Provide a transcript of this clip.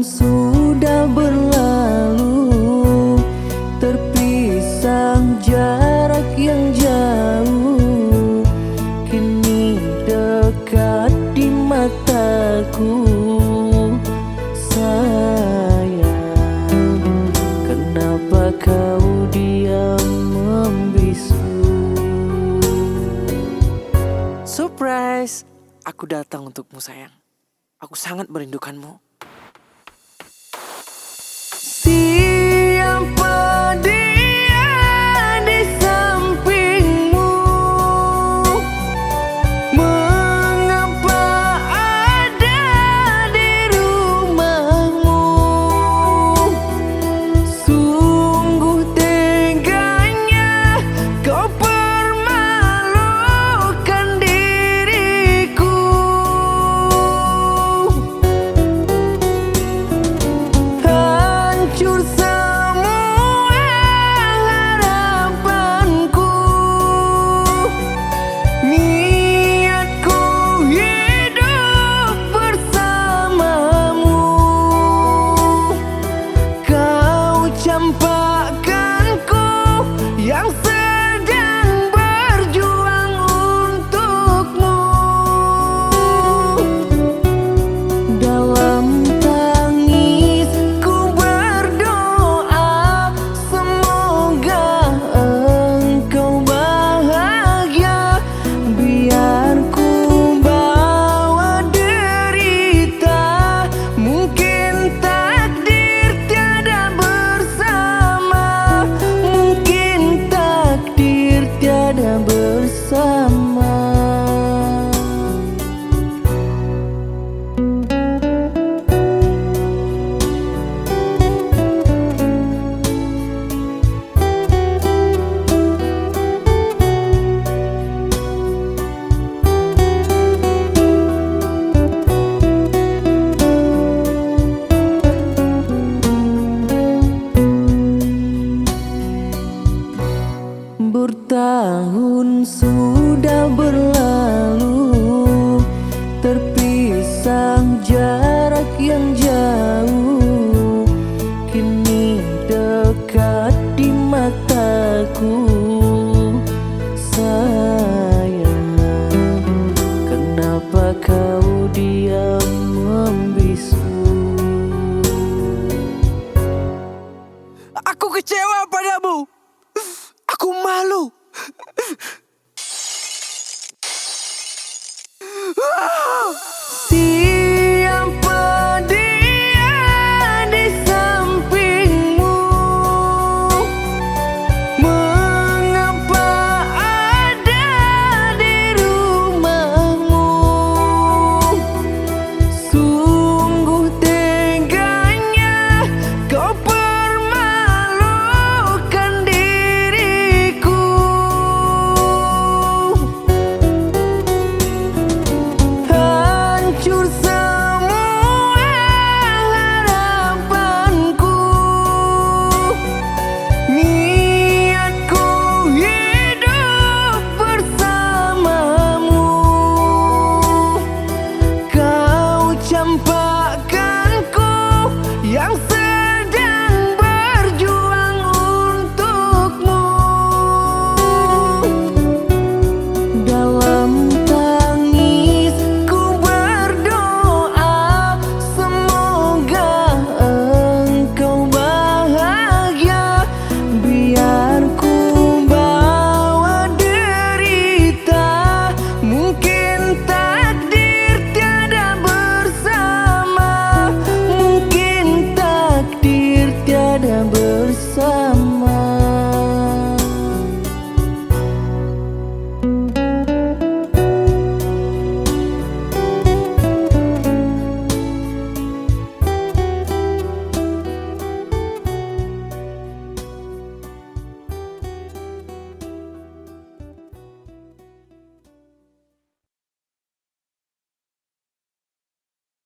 sudah berlalu Terpisah jarak yang jauh Kini dekat di mataku Sayang Kenapa kau diam membisu Surprise! Aku datang untukmu sayang. Aku sangat merindukanmu. Sang jarak yang jauh Kini dekat di mataku. Sayang Kenapa kau diam membisu? Aku kecewa padamu. Aku malu. Ah! see